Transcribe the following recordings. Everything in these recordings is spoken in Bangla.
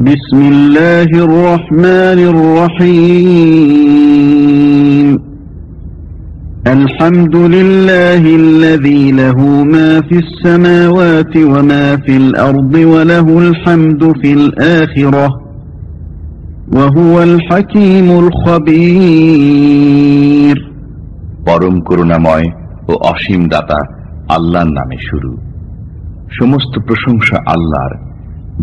بسم الله الرحمن الرحيم الحمد لله الذي له ما في السماوات وما في الأرض وله الحمد في الآخرة وهو الحكيم الخبير পরম করুণাময় ও অসীম দাতা আল্লাহর নামে শুরু সমস্ত প্রশংসা আল্লাহর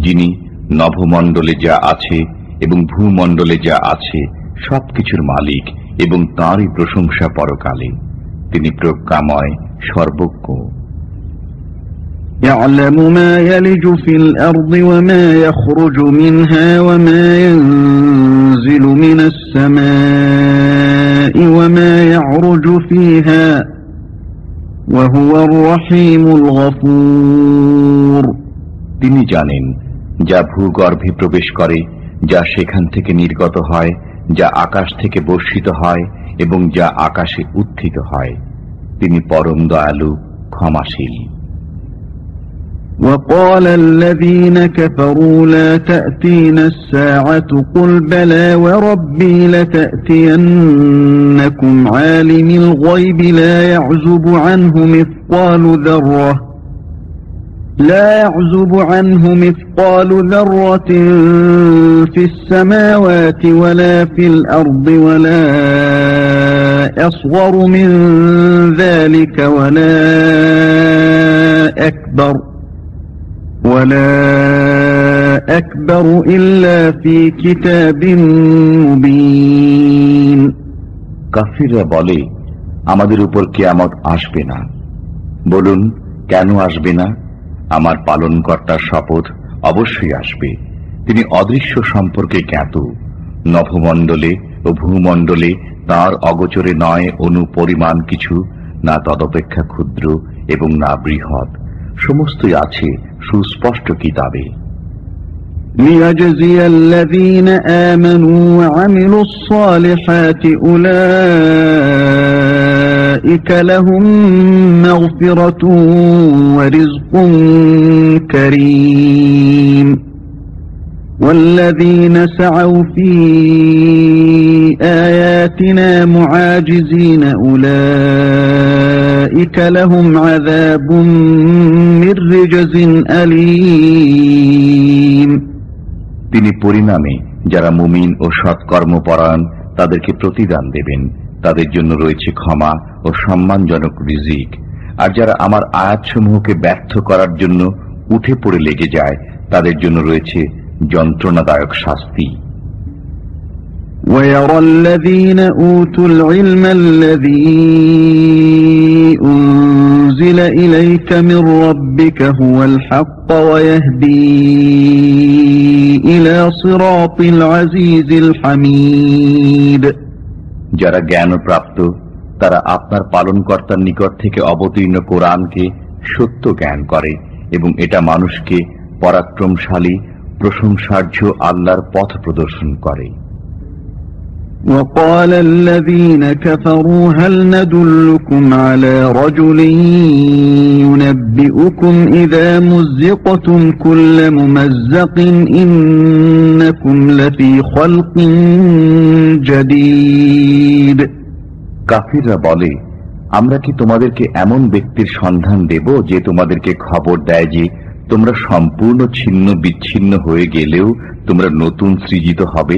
যিনি নভমণ্ডলে যা আছে এবং ভূমণ্ডলে যা আছে সবকিছুর মালিক এবং তাঁরই প্রশংসা পরকালে তিনি প্রজ্ঞাময় সর্বজ্ঞ يعلم ما يلج في الأرض وما يخرج منها وما ينزل من السماء وما يعرج فيها وهو الرحيم الغفور তিনি জানেন যা ভূগর্ভে প্রবেশ করে যা সেখান থেকে নির্গত হয় যা আকাশ থেকে বর্ষিত হয় এবং যা আকাশে উত্থিত হয় তিনি পরম দয়ালু ক্ষমাশীল وقال الذين كفروا لا تأتينا الساعة قل بلى وربي لتأتينكم عالم الغيب لا يعزب عنه مثقال ذرة لا يعزب عنه مثقال ذرة في السماوات ولا في الأرض ولا أصغر من ذلك ولا أكبر ولا أكبر إلا في كتاب مبين কাফিররা বলে আমাদের উপর কেয়ামত আসবে না বলুন কেন আসবে না আমার পালনকর্তার শপথ অবশ্যই আসবে তিনি অদৃশ্য সম্পর্কে জ্ঞাত নভমণ্ডলে ও ভূমণ্ডলে তার অগোচরে নয় অনু পরিমাণ কিছু না তদপেক্ষা ক্ষুদ্র এবং না বৃহৎ সমস্তই আছে সুস্পষ্ট কিতাবে ليجزي الذين آمنوا وعملوا الصالحات أولئك لهم مغفرة ورزق كريم والذين سعوا في آياتنا معاجزين أولئك لهم عذاب من رجز أليم তিনি পরিণামে যারা মুমিন ও সৎকর্মপরায়ণ তাদেরকে প্রতিদান দেবেন তাদের জন্য রয়েছে ক্ষমা ও সম্মানজনক রিজিক আর যারা আমার আয়াতসমূহকে ব্যর্থ করার জন্য উঠে পড়ে লেগে যায় তাদের জন্য রয়েছে যন্ত্রণাদায়ক শাস্তি ويرى الذين أوتوا العلم الذي أنزل إليك من ربك هو الحق ويهدي إلى صراط العزيز الحميد যারা জ্ঞানপ্রাপ্ত তারা আপনার পালনকর্তার নিকট থেকে অবতীর্ণ কোরআনকে সত্য জ্ঞান করে এবং এটা মানুষকে পরাক্রমশালী প্রশংসার্য আল্লাহর পথ প্রদর্শন করে وقال الذين كفروا هل ندلكم على رجل ينبئكم إذا مزقتم كل ممزق إنكم لفي خلق جديد কাফিররা বলে আমরা কি তোমাদেরকে এমন ব্যক্তির সন্ধান দেব যে তোমাদেরকে খবর দেয় যে তোমরা সম্পূর্ণ ছিন্ন বিচ্ছিন্ন হয়ে গেলেও তোমরা নতুন সৃজিত হবে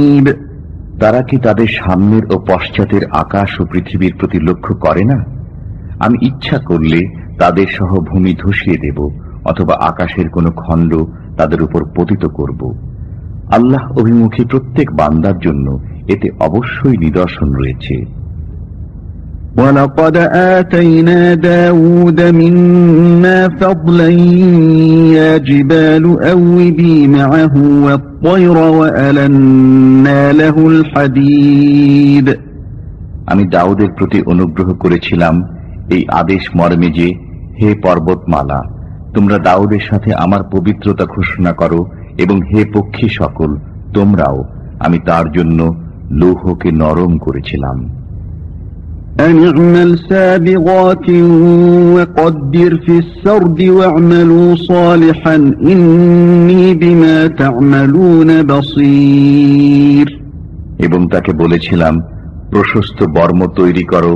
তারা কি তাদের সামনের ও পশ্চাতের আকাশ ও পৃথিবীর প্রতি লক্ষ্য করে না? আমি ইচ্ছা করলে তাদের সহ ভূমি ধসিয়ে দেব, অথবা আকাশের কোনো খণ্ড তাদের উপর পতিত করব। আল্লাহ অভিমুখী প্রত্যেক বান্দার জন্য এতে অবশ্যই নিদর্শন রয়েছে। ولقد آتينا داود منا فضلا يا جبال أوبي معه والطير وألنا له الحديد আমি দাউদের প্রতি অনুগ্রহ করেছিলাম এই আদেশ মর্মে যে হে পর্বতমালা তোমরা দাউদের সাথে আমার পবিত্রতা ঘোষণা করো এবং হে পক্ষী সকল তোমরাও আমি তার জন্য লৌহকে নরম করেছিলাম أن اعمل سابغات وقدر في السرد واعملوا صالحا إني بما تعملون بصير এবং তাকে বলেছিলাম প্রশস্ত বর্ম তৈরি করো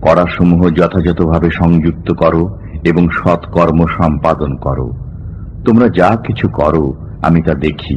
করাসমূহ যথাযথভাবে সংযুক্ত করো এবং সৎকর্ম সম্পাদন করো তোমরা যা কিছু করো আমি তা দেখি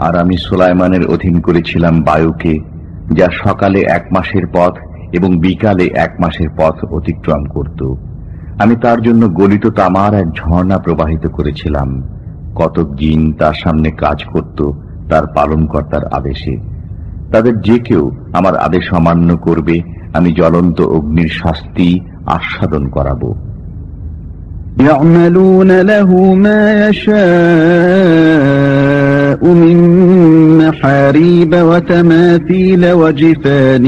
আর আমি সুলাইমানের অধীন করেছিলাম বায়ুকে যা সকালে এক মাসের পথ এবং বিকালে এক মাসের পথ অতিক্রম করত আমি তার জন্য গলিত তামার এক ঝর্ণা প্রবাহিত করেছিলাম কতক জিন তার সামনে কাজ করত তার পালনকর্তার আদেশে তাদের যে কেউ আমার আদেশ অমান্য করবে আমি জ্বলন্ত অগ্নির শাস্তি আস্বাদন করাবো يعملون له ما يشاء من محاريب وتماثيل وجفان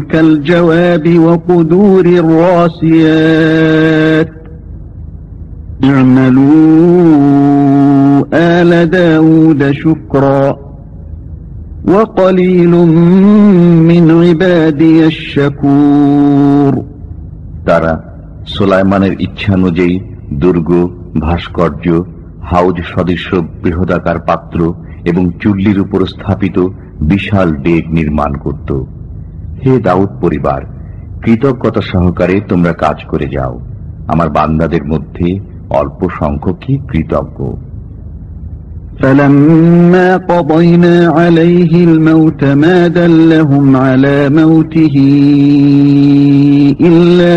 كالجواب وقدور الراسيات اعملوا آل داود شكرا وقليل من عبادي الشكور তারা সোলাইমানের ইচ্ছানুযায়ী দুর্গ ভাস্কর্য হাউজ সদৃশ্য বৃহদাকার পাত্র এবং চুল্লির উপর স্থাপিত বিশাল ডেগ নির্মাণ করত হে দাউদ পরিবার কৃতজ্ঞতা সহকারে তোমরা কাজ করে যাও আমার বান্দাদের মধ্যে অল্প সংখ্যকই কৃতজ্ঞ فلما قضينا عليه الموت ما دلهم على موته إلا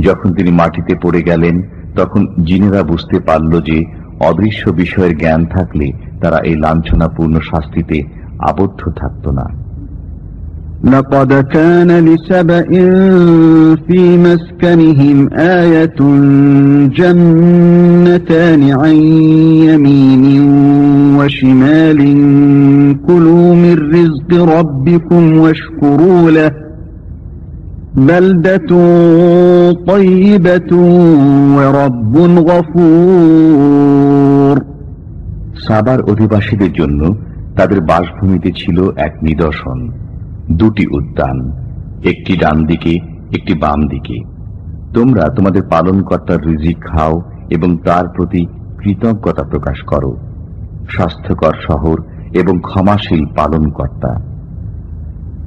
যখন তিনি মাটিতে পড়ে গেলেন তখন জিনেরা বুঝতে পারল যে অদৃশ্য বিষয়ের জ্ঞান থাকলে তারা এই লাঞ্ছনাপূর্ণ শাস্তিতে আবদ্ধ থাকত না لقد كان لسبإ في مسكنهم آية جنتان عن يمين وشمال كلوا من رزق ربكم واشكروا له بلدة طيبة ورب غفور সাবার অধিবাসীদের জন্য তাদের বাসভূমিতে ছিল এক নিদর্শন দুটি উদ্যান একটি ডান দিকে একটি বাম দিকে তোমরা তোমাদের পালনকর্তার রিজিক খাও এবং তার প্রতি কৃতজ্ঞতা প্রকাশ করো স্বাস্থ্যকর শহর এবং ক্ষমাশীল পালনকর্তা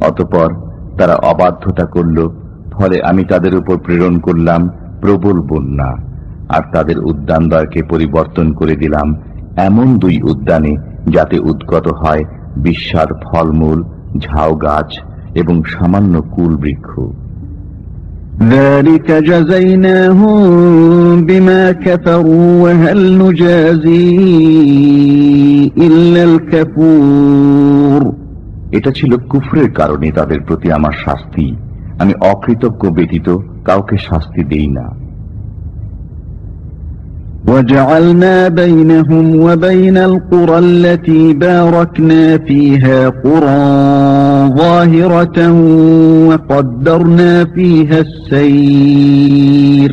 অতপর তারা অবাধ্যতা করল, ফলে আমি তাদের উপর প্রেরণ করলাম প্রবল বন্যা, আর তাদের উদ্যানদ্বয়কে পরিবর্তন করে দিলাম এমন দুই উদ্যানে যাতে উদ্গত হয় বিস্বাদ ফলমূল ঝাউ গাছ এবং সামান্য কুল বৃক্ষ। ذلك جزيناهم بما كفروا وهل نجازي إلا الكفور এটা ছিল কুফরের কারণে তাদের প্রতি আমার শাস্তি আমি অকৃতজ্ঞ ব্যতীত কাউকে শাস্তি দেই না وجعلنا بينهم وبين القرى التي باركنا فيها قرى ظاهرة وقدرنا فيها السير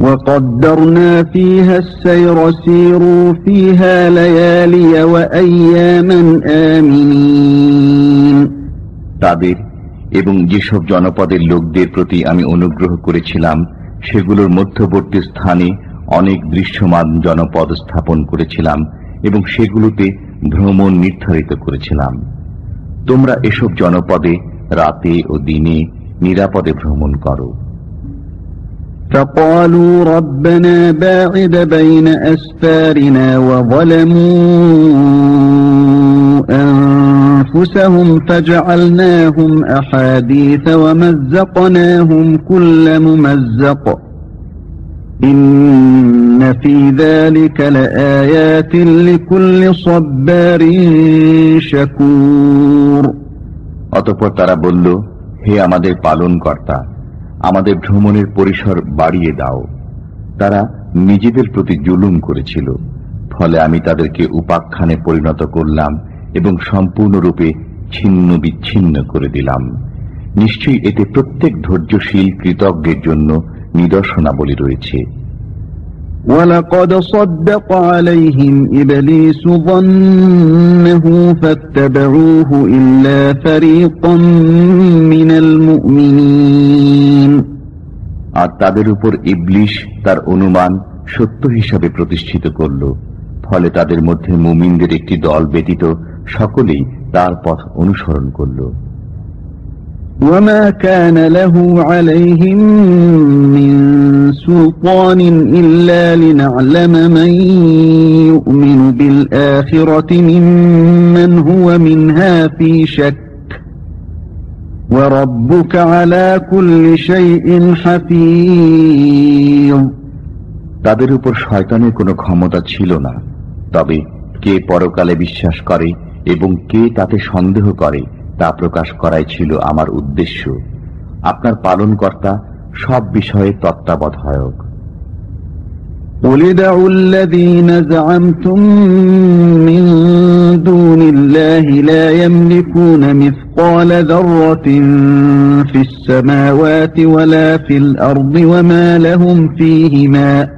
وقدرنا فيها السير سيروا فيها ليالي وأياما آمنين তাদের এবং যেসব জনপদের লোকদের প্রতি আমি অনুগ্রহ করেছিলাম সেগুলোর মধ্যবর্তী স্থানে অনেক দৃশ্যমান জনপদ স্থাপন করেছিলাম এবং সেগুলোতে ভ্রমণ নির্ধারিত করেছিলাম তোমরা এসব জনপদে রাতে ও দিনে নিরাপদে ভ্রমণ করো فقالوا ربنا باعد بين أسفارنا وظلموا أنفسهم فجعلناهم أحاديث ومزقناهم كل ممزق إن في ذلك لآيات لكل صبار شكور অতঃপর তারা বলল হে আমাদের পালন কর্তা আমাদের ভ্রমণের পরিসর বাড়িয়ে দাও তারা নিজেদের প্রতি জুলুম করেছিল ফলে আমি তাদেরকে উপাখ্যানে পরিণত করলাম এবং সম্পূর্ণরূপে ছিন্ন বিচ্ছিন্ন করে দিলাম নিশ্চয়ই এতে প্রত্যেক ধৈর্যশীল কৃতজ্ঞের জন্য নিদর্শনাবলী রয়েছে ولقد صدق عليهم إبليس ظنه فاتبعوه إلا فريقا من المؤمنين আর তাদের উপর ইবলিশ তার অনুমান সত্য হিসাবে প্রতিষ্ঠিত করল ফলে তাদের মধ্যে মুমিনদের একটি দল ব্যতীত সকলেই তার পথ অনুসরণ করল وما كان له عليهم من سلطان إلا لنعلم من يؤمن بالآخرة ممن هو منها في شك وربك على كل شيء حفيظ তাদের উপর শয়তানের কোনো ক্ষমতা ছিল না তবে কে পরকালে বিশ্বাস করে এবং কে তাতে সন্দেহ করে তা প্রকাশ করাই ছিল আমার উদ্দেশ্য আপনার পালনকর্তা সব বিষয়ে তত্ত্বাবধায়ক قل ادعوا الذين زعمتم من دون الله لا يملكون مثقال ذرة في السماوات ولا في الأرض وما لهم فيهما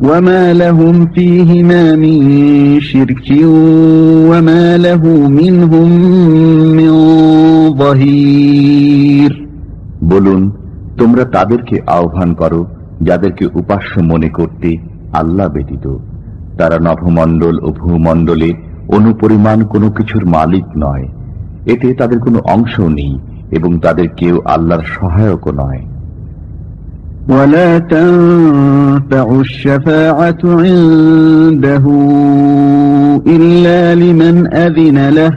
وما لهم فيهما من شرك وما له منهم من ظهير বলুন তোমরা তাদেরকে আহ্বান করো যাদেরকে উপাস্য মনে করতে আল্লাহ ব্যতীত তারা নভমণ্ডল ও ভূমণ্ডলে অনুপরিমাণ কোনো কিছুর মালিক নয় এতে তাদের কোনো অংশ নেই এবং তাদের কেউ আল্লাহর সহায়কও নয় ولا تنفع الشفاعة عنده إلا لمن أذن له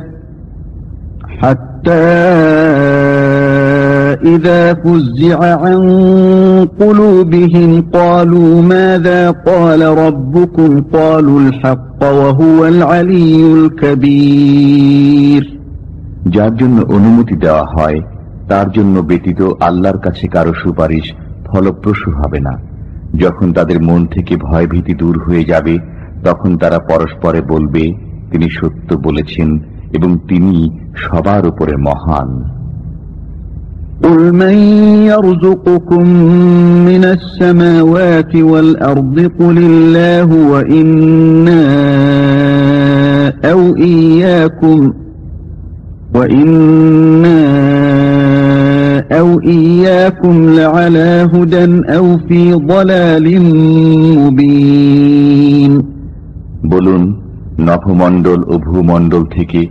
حتى إذا فزع عن قلوبهم قالوا ماذا قال ربكم قالوا الحق وهو العلي الكبير যার জন্য অনুমতি দেওয়া হয় তার জন্য ব্যতীত আল্লাহর কাছে কারো সুপারিশ ফলপ্রসূ হবে না যখন তাদের মন থেকে ভয়ভীতি দূর হয়ে যাবে তখন তারা পরস্পরে বলবে তিনি সত্য বলেছেন এবং তিনি সবার উপরে মহান قل من يرزقكم من السماوات والأرض قل الله وإنا أو إياكم وإنا أو إياكم لعلى هدى أو في ضلال مبين বলুন নভমণ্ডল ও ভূমণ্ডল থেকে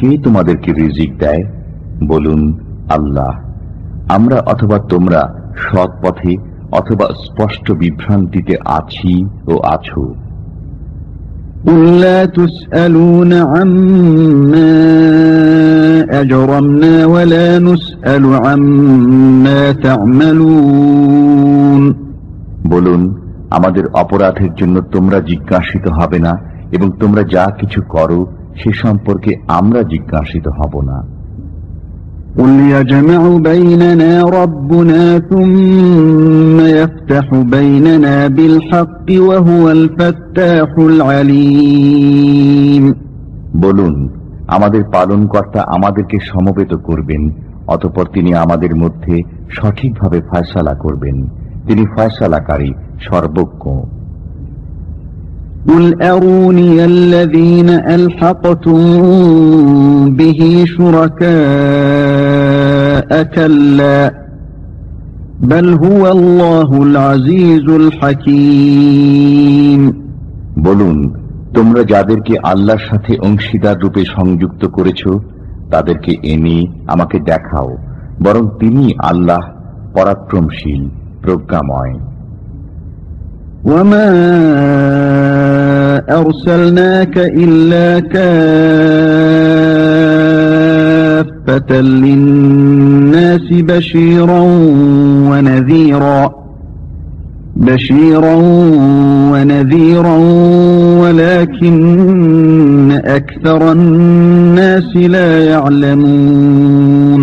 কে তোমাদেরকে রিজিক দেয় বলুন আল্লাহ আমরা অথবা তোমরা সৎ পথে অথবা স্পষ্ট বিভ্রান্তিতে আছি ও আছো قل لا تسألون عما أجرمنا ولا نسأل عما تعملون বলুন আমাদের অপরাধের জন্য তোমরা জিজ্ঞাসিত হবে না এবং তোমরা যা কিছু করো সে সম্পর্কে আমরা জিজ্ঞাসিত হব না قل يجمع بيننا ربنا ثم يفتح بيننا بالحق وهو الفتاح العليم বলুন আমাদের পালনকর্তা আমাদেরকে সমবেত করবেন অতপর তিনি আমাদের মধ্যে সঠিকভাবে ফয়সালা করবেন তিনি ফয়সালাকারী সর্বজ্ঞ قل أروني الذين ألحقتم به شركاء كلا بل هو الله العزيز الحكيم বলুন তোমরা যাদেরকে আল্লাহর সাথে অংশীদার রূপে সংযুক্ত করেছ তাদেরকে এনে আমাকে দেখাও বরং তিনি আল্লাহ পরাক্রমশীল প্রজ্ঞাময় وما أرسلناك إلا كافة للناس بشيرا ونذيرا بشيرا ونذيرا ولكن أكثر الناس لا يعلمون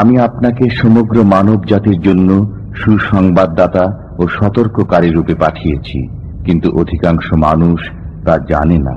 আমি আপনাকে সমগ্র মানব জাতির জন্য সুসংবাদদাতা ও সতর্ককারী রূপে পাঠিয়েছি কিন্তু অধিকাংশ মানুষ তা জানে না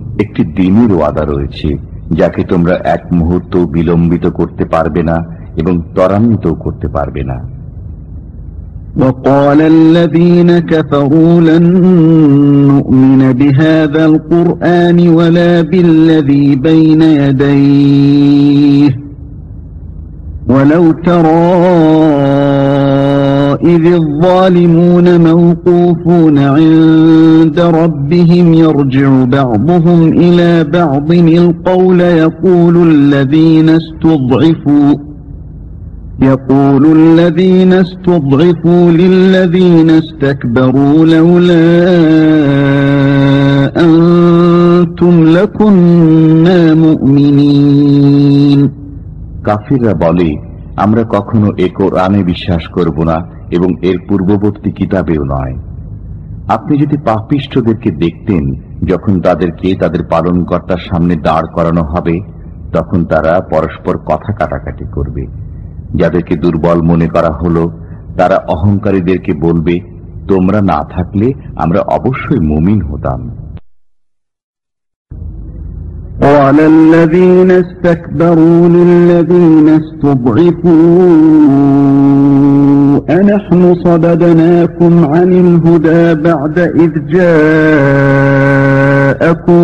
একটি দিনের ওয়াদা রয়েছে যাকে তোমরা এক মুহূর্ত বিলম্বিত করতে পারবে না এবং ত্বরান্বিত করতে পারবে না وقال الذين كفروا لن نؤمن بهذا القرآن ولا بالذي بين يديه ولو ترى إذ الظالمون موقوفون عند ربهم يرجع بعضهم إلى بعض القول يقول الذين استضعفوا يقول الذين استضعفوا للذين استكبروا لولا أنتم لكنا مؤمنين. كافر بالي আমরা কখনো এ কোরআনে বিশ্বাস করব না এবং এর পূর্ববর্তী কিতাবেও নয়। আপনি যদি পাপিষ্ঠদেরকে দেখতেন যখন তাদেরকে তাদের পালনকর্তার সামনে দাঁড় করানো হবে, তখন তারা পরস্পর কথা কাটাকাটি করবে। যাদেরকে দুর্বল মনে করা হলো, তারা অহংকারীদেরকে বলবে, তোমরা না থাকলে আমরা অবশ্যই মুমিন হতাম। قال الذين استكبروا للذين استضعفوا أنحن صددناكم عن الهدى بعد إذ جاءكم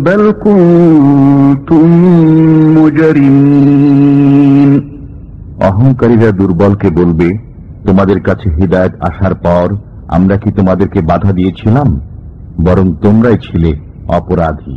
بل كنتم مجرمين অহংকারীরা দুর্বলকে বলবে তোমাদের কাছে হৃদায়ত আসার পর আমরা কি তোমাদেরকে বাধা দিয়েছিলাম বরং তোমরাই ছিলে অপরাধী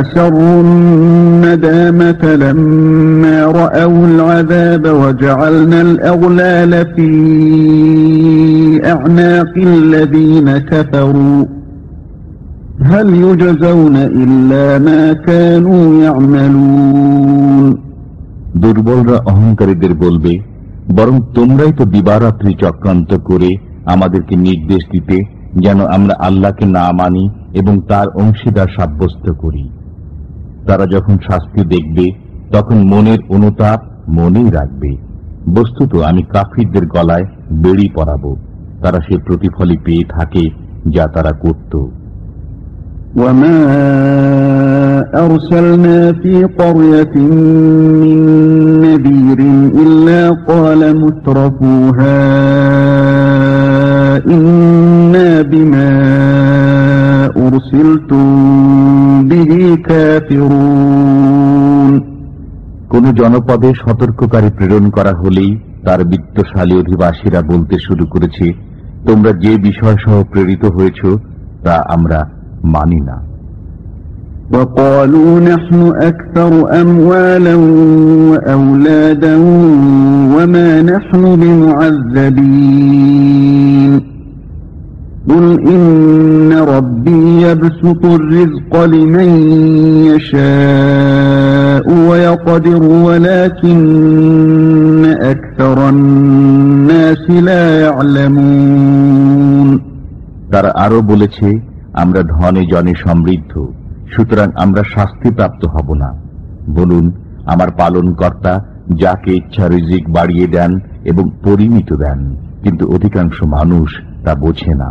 وأسروا الندامة لما رأوا العذاب وجعلنا الأغلال في أعناق الذين كفروا هل يجزون إلا ما كانوا يعملون দুর্বলরা অহংকারীদের বলবে বরং তোমরাই তো দিবারাত্রি চক্রান্ত করে আমাদেরকে নির্দেশ দিতে যেন আমরা আল্লাহকে না মানি এবং তার অংশীদার সাব্যস্ত করি তারা যখন শাস্তি দেখবে, তখন মনের অনুতাপ মনেই রাখবে। বস্তুত আমি কাফিরদের গলায় বেড়ি পরাব। তারা সে প্রতিফলই পেয়ে থাকে যা তারা করত। وما أرسلنا في قرية من نذير إلا قال مترفوها إنا بما أرسلتم কোন জনপদে সতর্ককারী প্রেরণ করা হলেই তার বিত্তশালী অধিবাসীরা বলতে শুরু করেছে তোমরা যে বিষয় সহ প্রেরিত হয়েছ তা আমরা মানি না وقالوا نحن أكثر أموالا وأولادا وما نحن بمعذبين قل إن ربي يبسط الرزق لمن يشاء ويقدر ولكن أكثر الناس لا يعلمون তারা আরো বলেছে আমরা ধনে জনে সমৃদ্ধ সুতরাং আমরা শাস্তিপ্রাপ্ত হব না বলুন আমার পালন কর্তা যাকে ইচ্ছা রিজিক বাড়িয়ে দেন এবং পরিমিত দেন কিন্তু অধিকাংশ মানুষ তা বোঝে না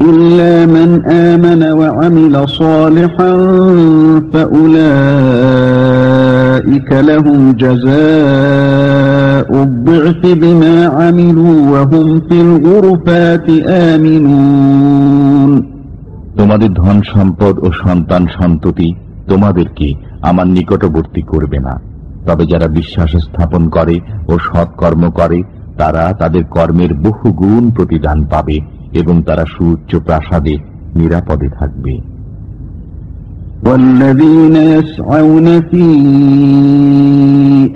إلا من آمن وعمل صالحا فأولئك لهم جزاء الضعف بما عملوا وهم في الغرفات آمنون তোমাদের ধন সম্পদ ও সন্তান সন্ততি তোমাদেরকে আমার নিকটবর্তী করবে না তবে যারা বিশ্বাস স্থাপন করে ও সৎকর্ম করে তারা তাদের কর্মের বহু গুণ প্রতিদান পাবে এবং তারা সুউচ্চ প্রাসাদে নিরাপদে থাকবে والذين يسعون في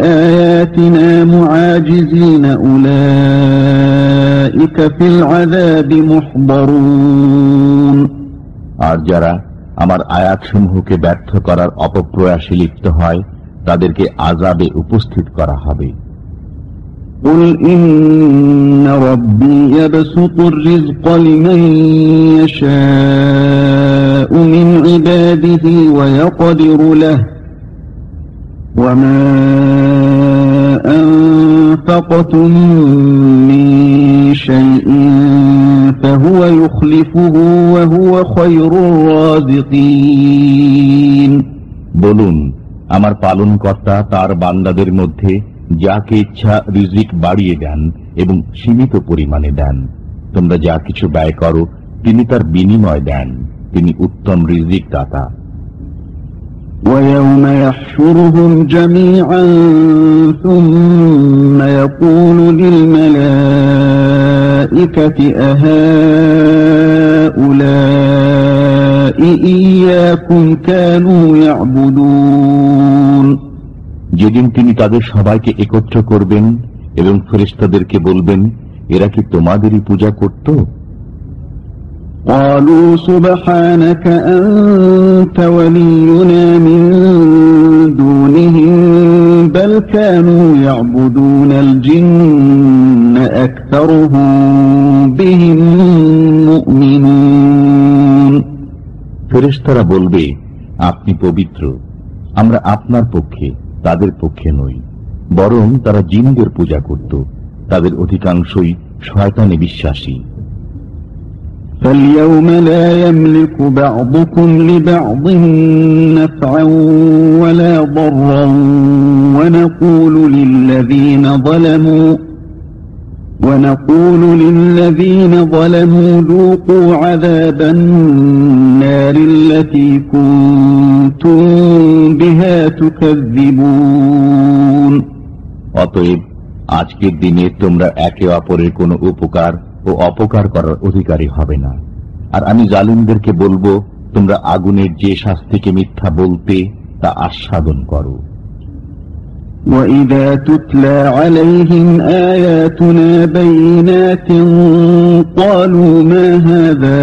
آياتنا معاجزين أولئك في العذاب محضرون আর যারা আমার আয়াতসমূহকে ব্যর্থ করার অপপ্রয়াসে লিপ্ত হয় তাদেরকে আজাবে উপস্থিত করা হবে قل إن ربي يبسط الرزق لمن يشاء من عباده ويقدر له وما أنفقتم من شيء فهو يخلفه وهو خير الرازقين বলুন আমার পালন কর্তা তার বান্দাদের মধ্যে যাকে ইচ্ছা রিজিক বাড়িয়ে দেন এবং সীমিত পরিমাণে দেন তোমরা যা কিছু ব্যয় করো তিনি তার বিনিময় দেন তিনি উত্তম রিজিক দাতা ويوم يحشرهم جميعا ثم يقول للملائكة أهؤلاء إياكم كانوا يعبدون যেদিন তিনি তাদের সবাইকে একত্র করবেন এবং ফেরেশতাদেরকে বলবেন এরা কি তোমাদেরই পূজা করত قالوا سبحانك أنت ولينا من دونهم بل كانوا يعبدون الجن أكثرهم بهم مؤمنون ফেরেশতারা বলবে আপনি পবিত্র আমরা আপনার পক্ষে তাদের পক্ষে নই বরং তারা জিনদের পূজা করত তাদের অধিকাংশই শয়তানে বিশ্বাসী فاليوم لا يملك بعضكم لبعض نفعا ولا ضرا ونقول للذين ظلموا ونقول للذين ظلموا ذوقوا عذاب النار التي كنتم بها تكذبون অতএব আজকের দিনে তোমরা একে অপরের কোনো উপকার ও অপকার করার অধিকারী হবে না আর আমি জালিমদেরকে বলবো তোমরা আগুনের যে শাস্তিকে মিথ্যা বলতে তা আস্বাদন করো وَإِذَا تُتْلَى عَلَيْهِمْ آيَاتُنَا بَيِّنَاتٍ قَالُوا مَا هَذَا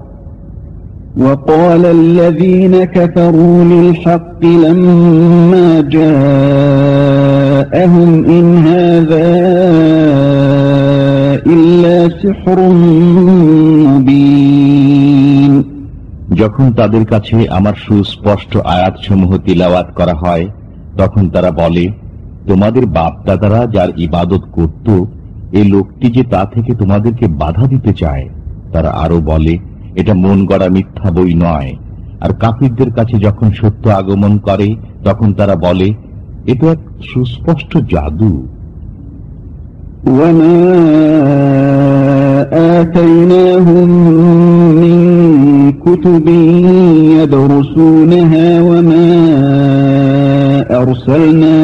وقال الذين كفروا للحق لما جاءهم إن هذا إلا سحر مبين যখন তাদের কাছে আমার সুস্পষ্ট আয়াতসমূহ তিলাওয়াত করা হয় তখন তারা বলে তোমাদের বাপ দাদারা যার ইবাদত করত এই লোকটি যে তা থেকে তোমাদেরকে বাধা দিতে চায় তারা আরো বলে এটা মন গড়া মিথ্যা বই নয় আর কাফিরদের কাছে যখন সত্য আগমন করে তখন তারা বলে এ তো এক সুস্পষ্ট জাদু وما آتيناهم من كتب يدرسونها وما أرسلنا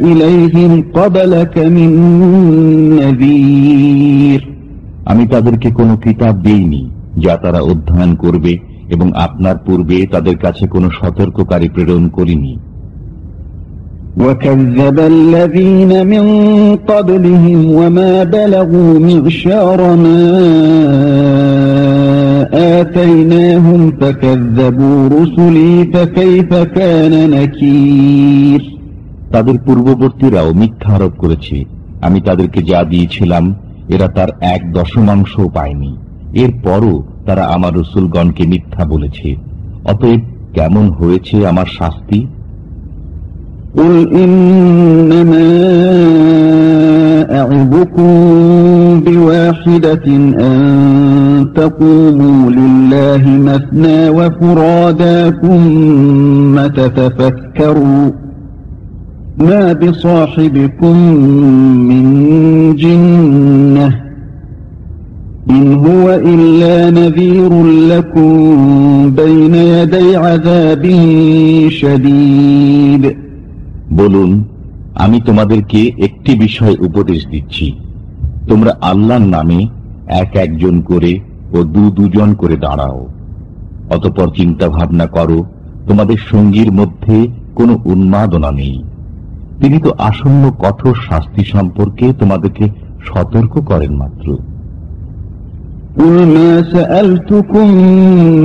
إليهم قبلك من نذير আমি তাদেরকে কোনো কিতাব দেইনি যা তারা অধ্যয়ন করবে এবং আপনার পূর্বে তাদের কাছে কোনো সতর্ককারী প্রেরণ করিনি وكذب الذين من قبلهم وما بلغوا معشار ما آتيناهم فكذبوا رسلي فكيف كان نكير তাদের পূর্ববর্তীরাও মিথ্যা আরোপ করেছে আমি তাদেরকে যা দিয়েছিলাম এরা তার এক দশমাংশ পায়নি এরপরও তারা আমার রসুলগণকে মিথ্যা বলেছে অতএব কেমন হয়েছে আমার শাস্তি قل إنما أعظكم بواحدة أن تقوموا لله مثنى وفرادا ثم تتفكروا ما بصاحبكم من جنة إن هو إلا نذير لكم بين يدي عذاب شديد বলুন আমি তোমাদেরকে একটি বিষয় উপদেশ দিচ্ছি তোমরা আল্লাহর নামে এক একজন করে ও দু দুজন করে দাঁড়াও অতপর চিন্তা ভাবনা করো তোমাদের সঙ্গীর মধ্যে কোনো উন্মাদনা নেই তিনি তো আসন্ন কঠোর শাস্তি সম্পর্কে তোমাদেরকে সতর্ক করেন মাত্র قل ما سألتكم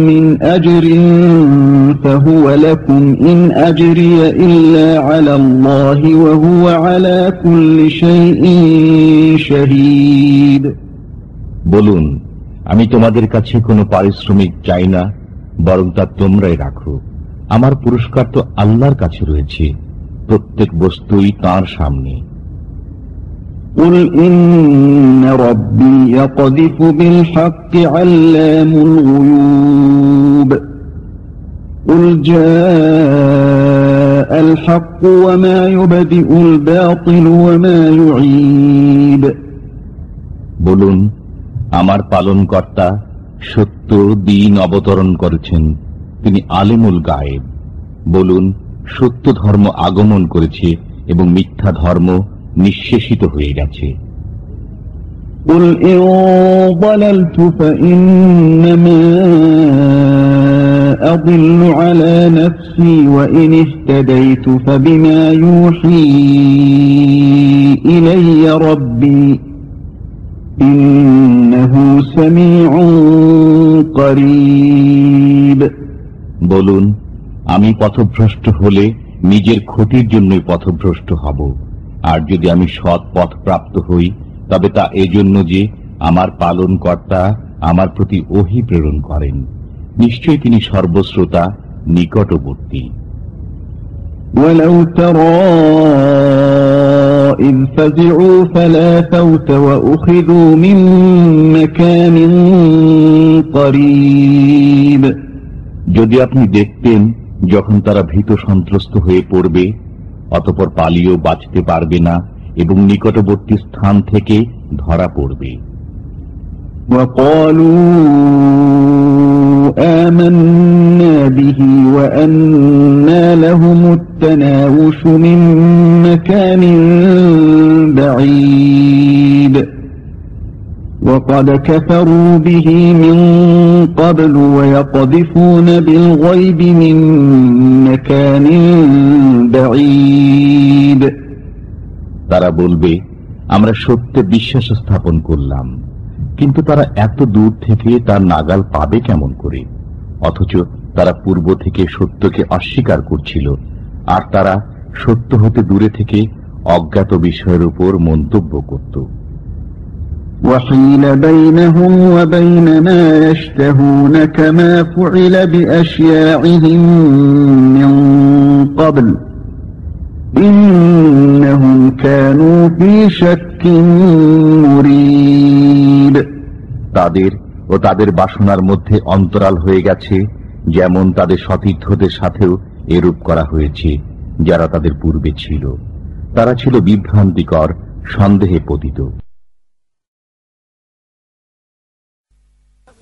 من أجر فهو لكم إن أجري إلا على الله وهو على كل شيء شهيد বলুন আমি তোমাদের কাছে কোনো পারিশ্রমিক চাই না বরং তা তোমরাই রাখো আমার পুরস্কার তো আল্লাহর কাছে রয়েছে প্রত্যেক বস্তুই তার সামনে قل إن ربي يقذف بالحق علام الغيوب قل جاء الحق وما يبدئ الباطل وما يعيد বলুন আমার পালনকর্তা সত্য দিন অবতরণ করেছেন তিনি আলিমুল গায়েব বলুন সত্য ধর্ম আগমন করেছে এবং মিথ্যা ধর্ম নিঃশেষিত হয়ে গেছে قل إن ضللت فإنما أضل على نفسي وإن اهتديت فبما يوحي إلي ربي إنه سميع قريب বলুন আমি পথভ্রষ্ট হলে নিজের ক্ষতির জন্যই পথভ্রষ্ট হব আর যদি আমি সৎ পথ প্রাপ্ত হই তবে তা এজন্য যে আমার পালন কর্তা আমার প্রতি ওহি প্রেরণ করেন নিশ্চয়ই তিনি সর্বশ্রোতা নিকটবর্তী ولو ترى إذ فزعوا فلا فوت وأخذوا من مكان قريب যদি আপনি দেখতেন যখন তারা ভীত সন্ত্রস্ত হয়ে পড়বে অতপর পালিয়েও বাঁচতে পারবে না এবং নিকটবর্তী স্থান থেকে ধরা পড়বে وقالوا آمنا به وأنا لهم التناوش من مكان بعيد وقد كفروا به من قبل ويقذفون بالغيب من مكان بعيد তারা বলবে আমরা সত্যে বিশ্বাস স্থাপন করলাম কিন্তু তারা এত দূর থেকে তার নাগাল পাবে কেমন করে অথচ তারা পূর্ব থেকে সত্যকে অস্বীকার করছিল আর তারা সত্য হতে দূরে থেকে অজ্ঞাত বিষয়ের উপর মন্তব্য করত وحيل بينهم وبين ما يشتهون كما فعل بأشياعهم من قبل إنهم كانوا في شك مريب তাদের ও তাদের বাসনার মধ্যে অন্তরাল হয়ে গেছে যেমন তাদের সতীর্থদের সাথেও এরূপ করা হয়েছে যারা তাদের পূর্বে ছিল তারা ছিল বিভ্রান্তিকর সন্দেহে পতিত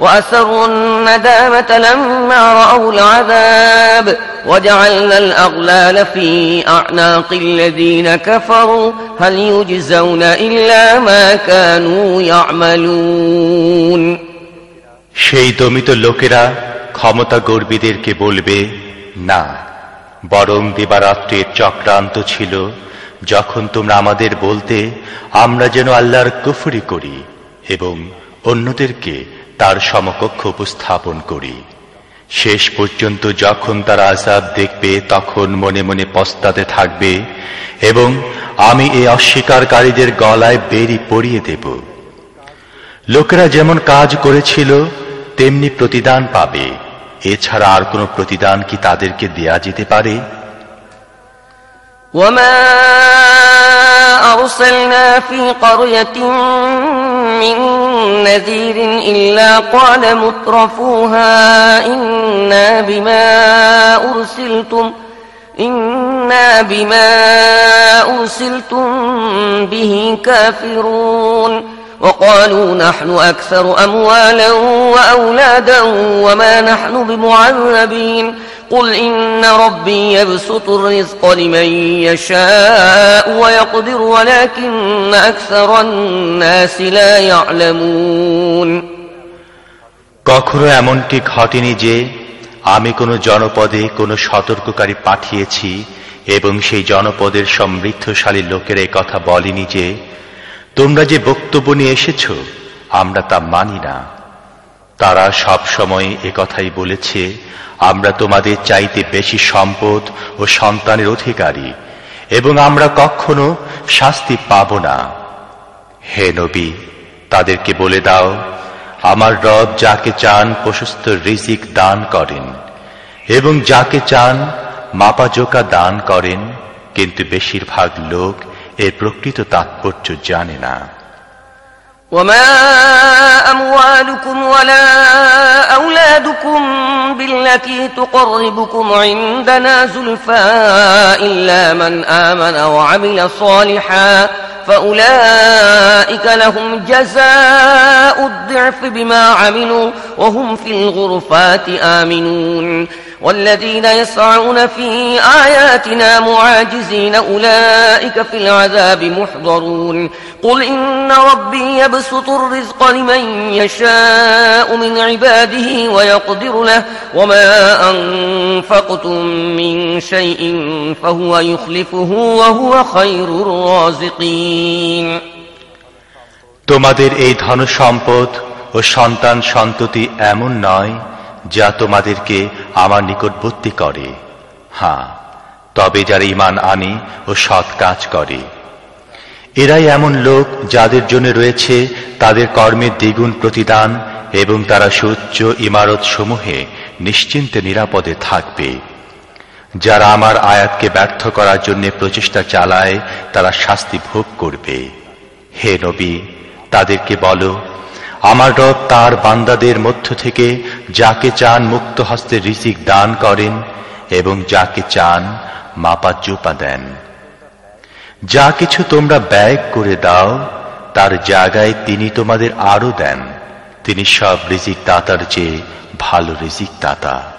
وأسروا الندامة لما رأوا العذاب وجعلنا الأغلال في أعناق الذين كفروا هل يجزون إلا ما كانوا يعملون সেই দমিত লোকেরা ক্ষমতা গর্বীদেরকে বলবে না বরং দিবারাত্রের চক্রান্ত ছিল যখন তোমরা আমাদের বলতে আমরা যেন আল্লাহর কুফরি করি এবং অন্যদেরকে তার সমকক্ষ উপস্থাপন করি শেষ পর্যন্ত যখন তারা আজাব দেখবে তখন মনে মনে পস্তাতে থাকবে এবং আমি এই অস্বীকারীদের গলায় বেরি পরিয়ে দেব লোকেরা যেমন কাজ করেছিল তেমনি প্রতিদান পাবে এছাড়া আর কোনো প্রতিদান কি তাদেরকে দেয়া যেতে পারে وما أرسلنا في قرية من نذير إلا قال مترفوها إنا بما أرسلتم إنا بما أرسلتم به كافرون. وقالوا نحن أكثر أموالا وأولادا وما نحن بمعذبين قل إن ربي يبسط الرزق لمن يشاء ويقدر ولكن أكثر الناس لا يعلمون কখনো এমনটি ঘটেনি যে আমি কোনো জনপদে কোনো সতর্ককারী পাঠিয়েছি এবং সেই জনপদের সমৃদ্ধশালী লোকেরা এই কথা বলেনি যে তোমরা যে বক্তব্য নিয়ে এসেছ, আমরা তা মানি না। তারা সব সময় কথাই বলেছে, আমরা তোমাদের চাইতে বেশি সম্পদ ও সন্তানের অধিকারী, এবং আমরা কখনো শাস্তি পাব না। হে নবী, তাদেরকে বলে দাও, আমার রব যাকে চান প্রশস্ত রিজিক দান করেন, এবং যাকে চান মাপাজোকা দান করেন, কিন্তু বেশিরভাগ লোক এর প্রকৃত তাৎপর্য জানে না وما أموالكم ولا أولادكم بالتي تقربكم عندنا زلفى إلا من آمن وعمل صالحا فأولئك لهم جزاء الضعف بما عملوا وهم في الغرفات آمنون والذين يسعون في آياتنا معاجزين أولئك في العذاب محضرون قل إن ربي يبسط الرزق لمن يشاء من عباده ويقدر له وما أنفقتم من شيء فهو يخلفه وهو خير الرازقين তোমাদের এই ধন সম্পদ ও সন্তান সন্ততি এমন নয় যা তোমাদেরকে আমার নিকটবর্তী করে। হ্যাঁ তবে যারা ইমান আনে ও সৎ কাজ করে। এরাই এমন লোক যাদের জন্য রয়েছে তাদের কর্মের দ্বিগুণ প্রতিদান এবং তারা সুচ্চ ইমারত সমূহে নিশ্চিন্তে নিরাপদে থাকবে। যারা আমার আয়াতকে ব্যর্থ করার জন্য প্রচেষ্টা চালায়, তারা শাস্তি ভোগ করবে। হে নবী, তাদেরকে বলো আমার রব তার বান্দাদের মধ্য থেকে যাকে চান মুক্ত হস্তে রিসিক দান করেন এবং যাকে চান মাপা চোপা দেন। যা কিছু তোমরা ব্যয় করে দাও, তার জায়গায় তিনি তোমাদের আরও দেন। তিনি সব রিজিক দাতার চেয়ে ভালো রিজিক দাতা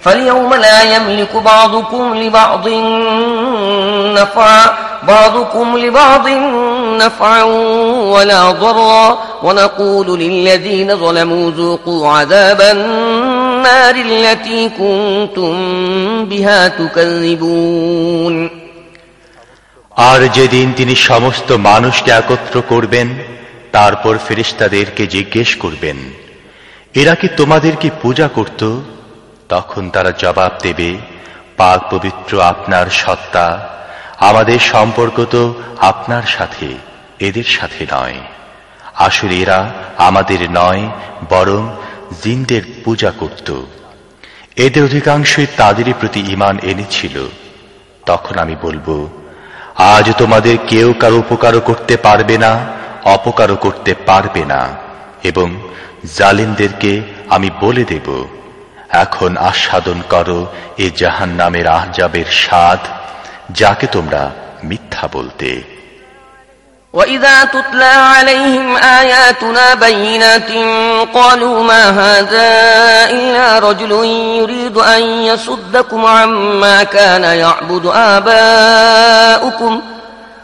فاليوم لا يملك بعضكم لبعض نفعا بعضكم لبعض نفعا ولا ضرا ونقول للذين ظلموا ذوقوا عذاب النار التي كنتم بها تكذبون আর যেদিন তিনি সমস্ত মানুষকে একত্র করবেন তারপর ফেরিস্তাদেরকে জিজ্ঞেস করবেন এরা কি তোমাদেরকে পূজা করত তখন তারা জবাব দেবে, পাক পবিত্র আপনার সত্তা, আমাদের সম্পর্ক তো আপনার সাথে, এদের সাথে নয়। আসলে এরা আমাদের নয়, বরং জিনদের পূজা করত। এদের অধিকাংশই তাদেরই প্রতি ইমান এনেছিল। তখন আমি বলব, আজ তোমাদের কেউ কারও উপকারও করতে পারবে না, অপকারও করতে পারবে না, এবং জালিমদেরকে আমি বলে দেব। এখন আস্বাদন করো এ জাহান নামের আহজাবের স্বাদ যাকে তোমরা মিথ্যা বলতে وإذا تتلى عليهم آياتنا بينات قالوا ما هذا إلا رجل يريد أن يصدكم عما كان يعبد آباؤكم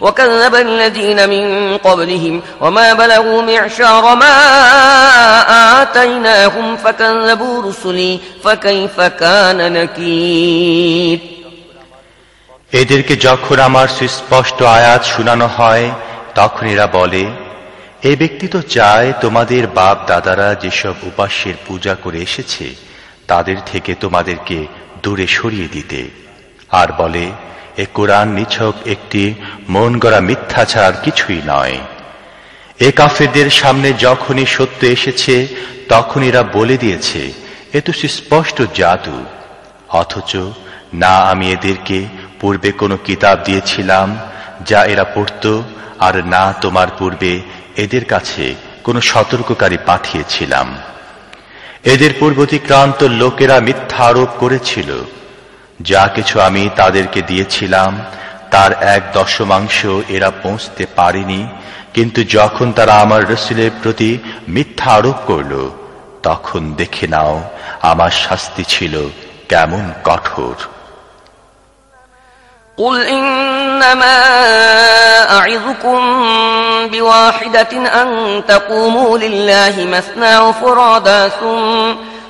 وكذب الذين من قبلهم وما بلغوا معشار ما آتيناهم فكذبوا رسلي فكيف كان نكير এদেরকে যখন আমার সুস্পষ্ট আয়াত শুনানো হয় তখন এরা বলে এ ব্যক্তি তো চায় তোমাদের বাপ দাদারা যেসব উপাস্যের পূজা করে এসেছে তাদের থেকে তোমাদেরকে দূরে সরিয়ে দিতে আর বলে এ কোরআন নিছক একটি মন গড়া মিথ্যা ছাড় কিছুই নয়। এ কাফেরদের সামনে যখনই সত্য এসেছে তখন এরা বলে দিয়েছে, এ তো সুস্পষ্ট জাদু। অথচ না আমি এদেরকে পূর্বে কোনো কিতাব দিয়েছিলাম যা এরা পড়ত, আর না তোমার পূর্বে এদের কাছে কোনো সতর্ককারী পাঠিয়েছিলাম। এদের পূর্বতিক্রান্ত লোকেরা মিথ্যা আরোপ করেছিল। যা কিছু আমি তাদেরকে দিয়েছিলাম তার এক দশমাংশ এরা পৌঁছতে পারেনি কিন্তু যখন তারা আমার রসুলের প্রতি মিথ্যা আরোপ করল তখন দেখে নাও আমার শাস্তি ছিল কেমন কঠোর قل إنما أعظكم بواحدة أن تقوموا لله مثنى وفرادا ثم,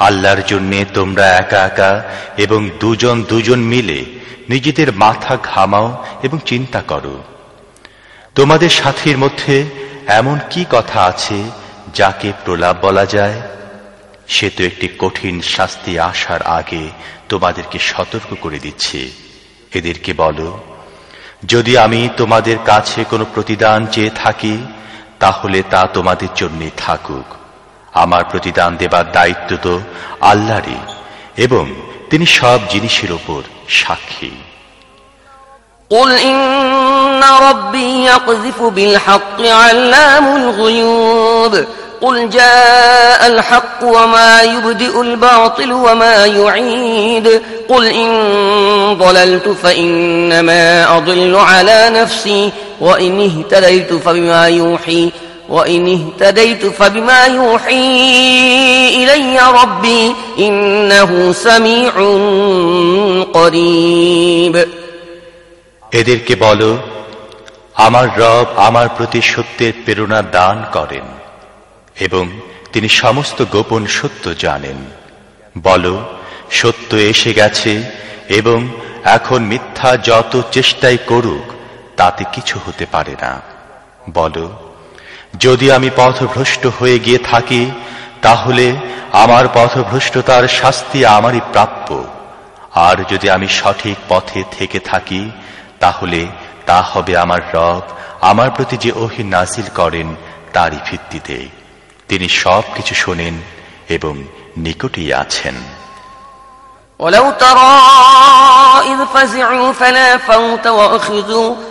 আল্লাহর জন্য তোমরা একা একা এবং দুজন দুজন মিলে নিজেদের মাথা ঘামাও এবং চিন্তা করো। তোমাদের সাথীর মধ্যে এমন কি কথা আছে যাকে প্রলাপ বলা যায়? সে তো একটি কঠিন শাস্তি আসার আগে তোমাদেরকে সতর্ক করে দিচ্ছে। এদেরকে বলো, যদি আমি তোমাদের কাছে কোনো প্রতিদান চেয়ে থাকি, তাহলে তা তোমাদের জন্যে থাকুক। আমার প্রতিদান দেবার দায়িত্ব তো আল্লাহরই এবং তিনি সব জিনিসের ওপর সাক্ষী قل إن ربي يقذف بالحق علام الغيوب قل جاء الحق وما يبدئ الباطل وما يعيد قل إن ضللت فإنما أضل على نفسي وإن اهتديت فبما يوحي وإن اهتديت فبما يوحي إلي ربي إنه سميع قريب এদেরকে বলো আমার রব আমার প্রতি সত্যের প্রেরণা দান করেন এবং তিনি সমস্ত গোপন সত্য জানেন বলো সত্য এসে গেছে এবং এখন মিথ্যা যত চেষ্টাই করুক তাতে কিছু হতে পারে না বলো যদি আমি পথভ্রষ্ট হয়ে গিয়ে থাকি তাহলে আমার পথভ্রষ্টতার শাস্তি আমারই প্রাপ্য আর যদি আমি সঠিক পথে থেকে থাকি তাহলে তা হবে আমার রব আমার প্রতি যে ওহি নাজিল করেন তারই ভিত্তিতে তিনি সব কিছু শোনেন এবং নিকটেই আছেন ولو ترى إذ فزعوا فلا فوت وأخذوا,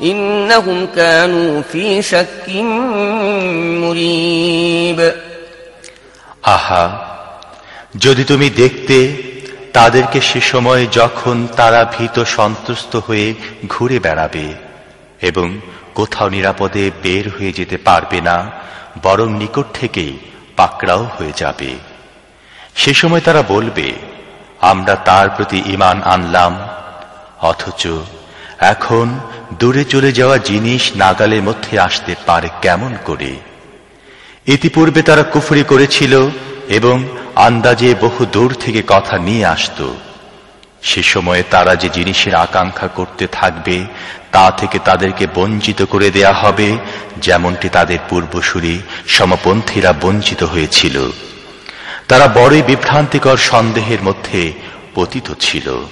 ইন্নাহুম কানু ফি আহা, যদি তুমি দেখতে তাদেরকে সে সময় যখন তারা ভীত সন্তুষ্ট হয়ে ঘুরে বেড়াবে এবং কোথাও নিরাপদে বের হয়ে যেতে পারবে না, বরং নিকট থেকেই পাকড়াও হয়ে যাবে। সে সময় তারা বলবে, আমরা তার প্রতি ইমান আনলাম, অথচ এখন দূরে চলে যাওয়া জিনিস নাগালের মধ্যে আসতে পারে কেমন করে? ইতিপূর্বে তারা কুফরি করেছিল এবং আন্দাজে বহু দূর থেকে কথা নিয়ে আসত। সে সময়ে তারা যে জিনিসের আকাঙ্ক্ষা করতে থাকবে, তা থেকে তাদেরকে বঞ্চিত করে দেয়া হবে, যেমনটি তাদের পূর্বসূরি সমপন্থীরা বঞ্চিত হয়েছিল। তারা বড়ই বিভ্রান্তিকর সন্দেহের মধ্যে পতিত ছিল।